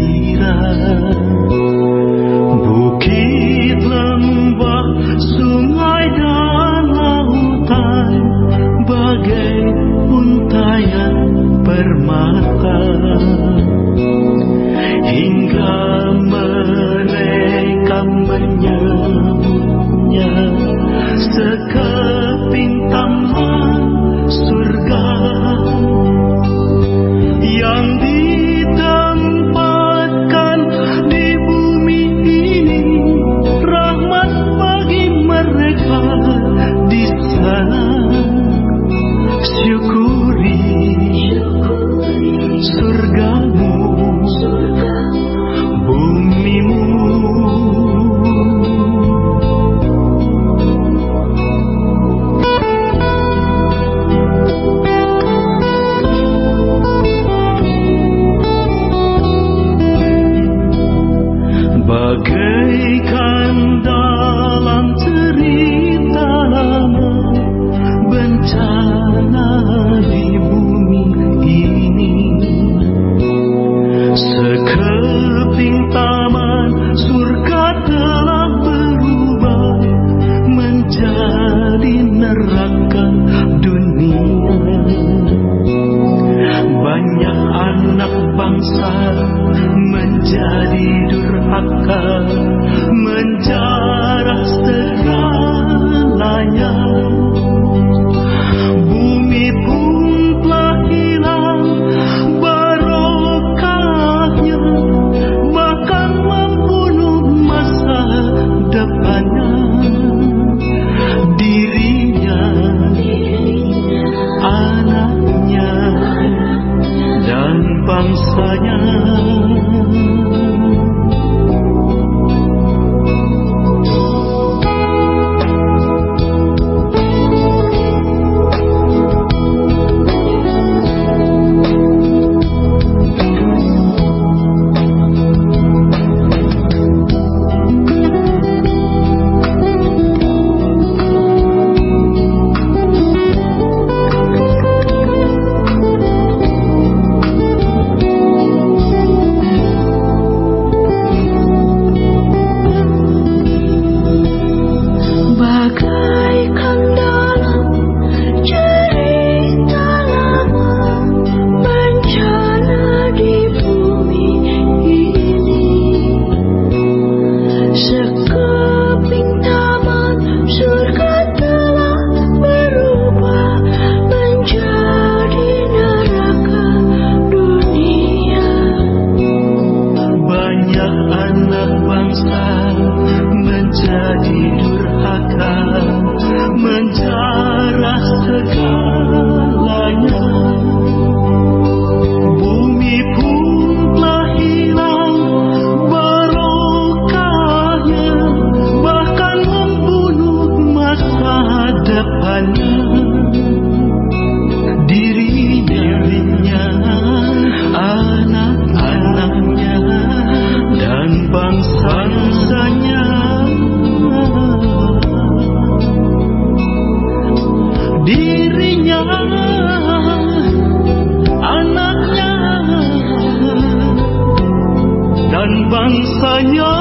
依然此刻，并大骂。anak bangsa menjadi rasanya. Dirinya anaknya dan bangsanya.